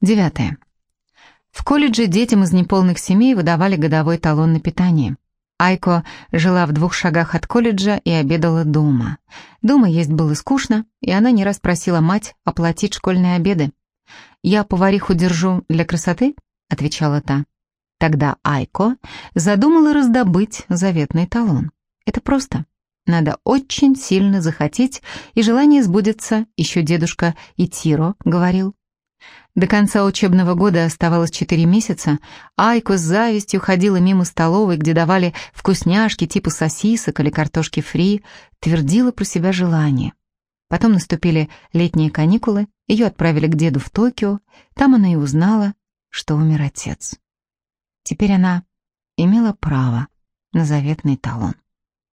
Девятое. В колледже детям из неполных семей выдавали годовой талон на питание. Айко жила в двух шагах от колледжа и обедала дома. Дома есть было скучно, и она не раз просила мать оплатить школьные обеды. «Я повариху держу для красоты?» — отвечала та. Тогда Айко задумала раздобыть заветный талон. Это просто. Надо очень сильно захотеть, и желание сбудется, еще дедушка Итиро говорил. До конца учебного года оставалось четыре месяца, Айко с завистью ходила мимо столовой, где давали вкусняшки типа сосисок или картошки фри, твердила про себя желание. Потом наступили летние каникулы, ее отправили к деду в Токио, там она и узнала, что умер отец. Теперь она имела право на заветный талон.